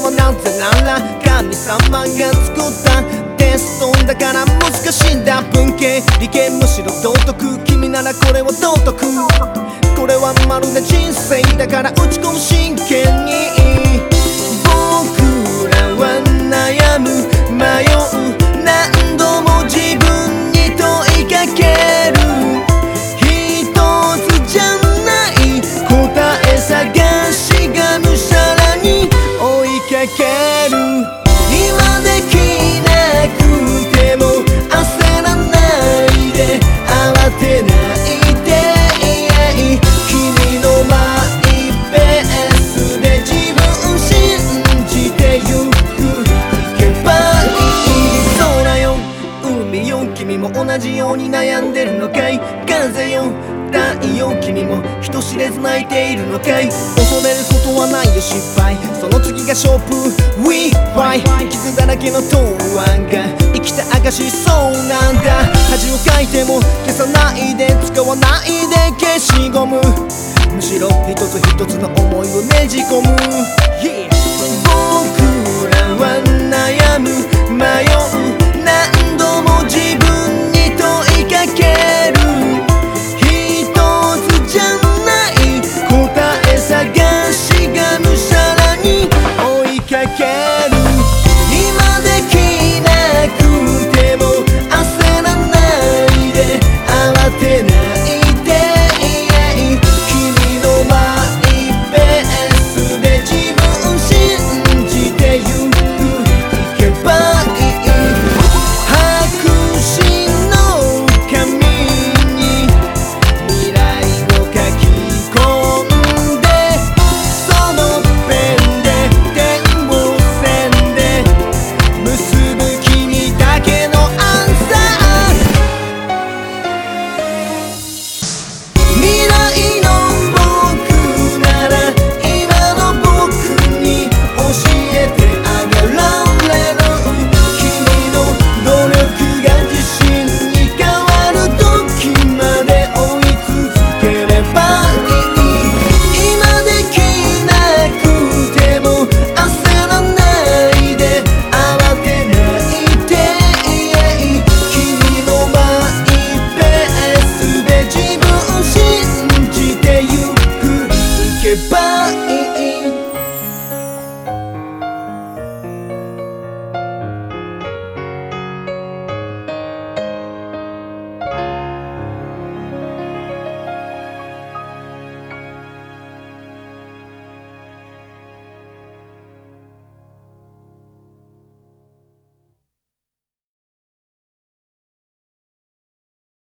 はなぜなら神様が作ったテストだから難しいんだ文系理系むしろ道徳君ならこれは道徳これはまるで人生だから打ち込む真剣に同じように悩んでるのかい？風よ太陽君も人知れず泣いているのかい？恐れることはないよ失敗。その次が勝負。We fight 傷だらけの答案が生きた証そうなんだ。恥をかいても消さないで使わないで消しゴム。むしろ一つ一つの思いをねじ込む、yeah